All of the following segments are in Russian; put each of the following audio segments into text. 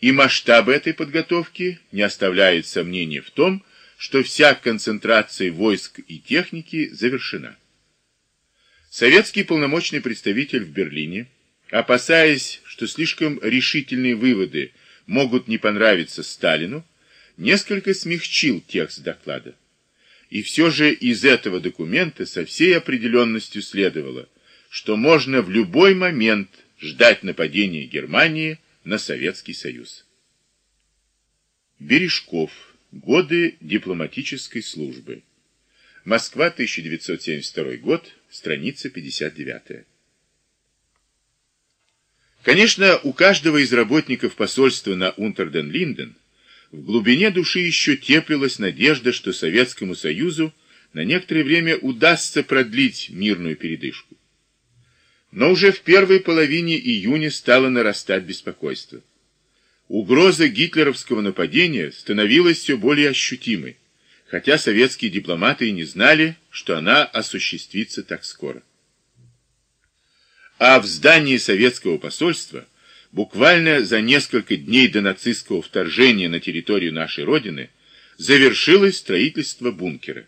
и масштабы этой подготовки не оставляют сомнений в том, что вся концентрация войск и техники завершена. Советский полномочный представитель в Берлине, опасаясь, что слишком решительные выводы могут не понравиться Сталину, несколько смягчил текст доклада. И все же из этого документа со всей определенностью следовало, что можно в любой момент ждать нападения Германии на Советский Союз. Бережков. Годы дипломатической службы. Москва, 1972 год, страница 59. Конечно, у каждого из работников посольства на Унтерден-Линден в глубине души еще теплилась надежда, что Советскому Союзу на некоторое время удастся продлить мирную передышку. Но уже в первой половине июня стало нарастать беспокойство. Угроза гитлеровского нападения становилась все более ощутимой, хотя советские дипломаты и не знали, что она осуществится так скоро. А в здании советского посольства буквально за несколько дней до нацистского вторжения на территорию нашей Родины завершилось строительство бункера.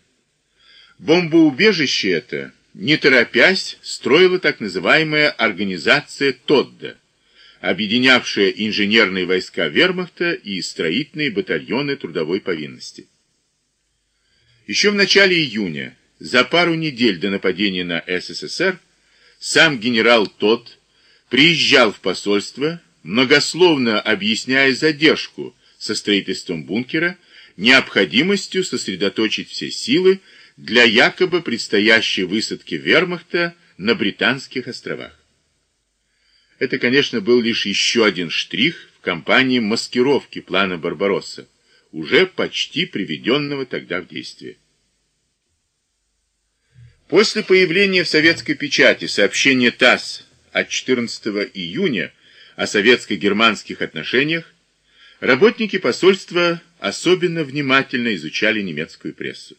Бомбоубежище это, не торопясь, строила так называемая организация Тодда, объединявшая инженерные войска вермахта и строительные батальоны трудовой повинности. Еще в начале июня, за пару недель до нападения на СССР, сам генерал Тот приезжал в посольство, многословно объясняя задержку со строительством бункера, необходимостью сосредоточить все силы для якобы предстоящей высадки вермахта на Британских островах. Это, конечно, был лишь еще один штрих в кампании маскировки плана Барбаросса, уже почти приведенного тогда в действие. После появления в советской печати сообщения ТАСС от 14 июня о советско-германских отношениях, работники посольства особенно внимательно изучали немецкую прессу.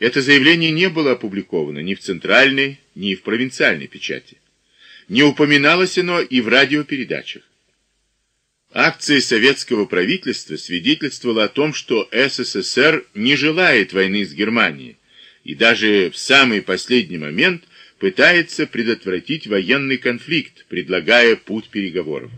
Это заявление не было опубликовано ни в центральной, ни в провинциальной печати. Не упоминалось оно и в радиопередачах. Акция советского правительства свидетельствовала о том, что СССР не желает войны с Германией, и даже в самый последний момент пытается предотвратить военный конфликт, предлагая путь переговоров.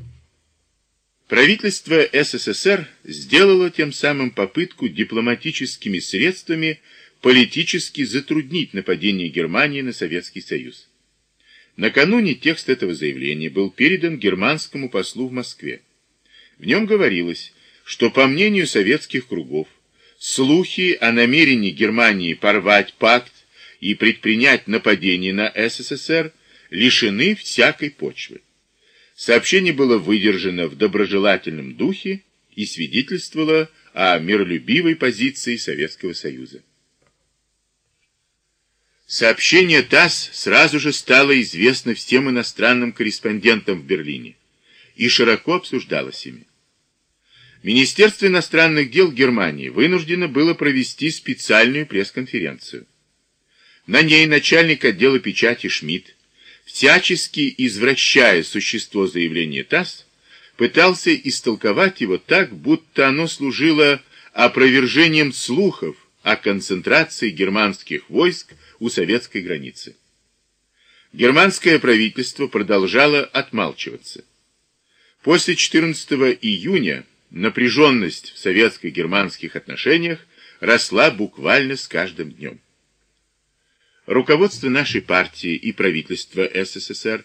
Правительство СССР сделало тем самым попытку дипломатическими средствами политически затруднить нападение Германии на Советский Союз. Накануне текст этого заявления был передан германскому послу в Москве. В нем говорилось, что, по мнению советских кругов, Слухи о намерении Германии порвать пакт и предпринять нападение на СССР лишены всякой почвы. Сообщение было выдержано в доброжелательном духе и свидетельствовало о миролюбивой позиции Советского Союза. Сообщение ТАСС сразу же стало известно всем иностранным корреспондентам в Берлине и широко обсуждалось ими. Министерство иностранных дел Германии вынуждено было провести специальную пресс-конференцию. На ней начальник отдела печати Шмидт, всячески извращая существо заявления ТАСС, пытался истолковать его так, будто оно служило опровержением слухов о концентрации германских войск у советской границы. Германское правительство продолжало отмалчиваться. После 14 июня напряженность в советско-германских отношениях росла буквально с каждым днем. Руководство нашей партии и правительство СССР,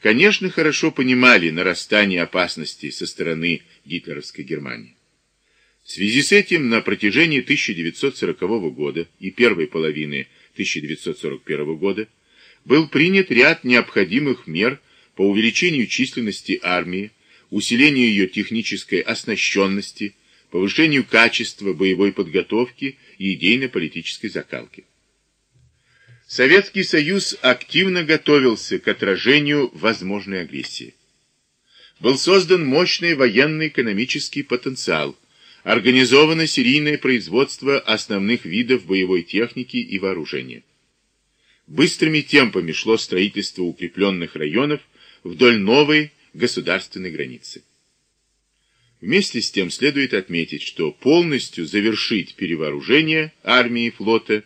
конечно, хорошо понимали нарастание опасностей со стороны гитлеровской Германии. В связи с этим на протяжении 1940 года и первой половины 1941 года был принят ряд необходимых мер по увеличению численности армии, усилению ее технической оснащенности, повышению качества боевой подготовки и идейно-политической закалки. Советский Союз активно готовился к отражению возможной агрессии. Был создан мощный военно-экономический потенциал, организовано серийное производство основных видов боевой техники и вооружения. Быстрыми темпами шло строительство укрепленных районов вдоль новой государственной границы. Вместе с тем следует отметить, что полностью завершить перевооружение армии и флота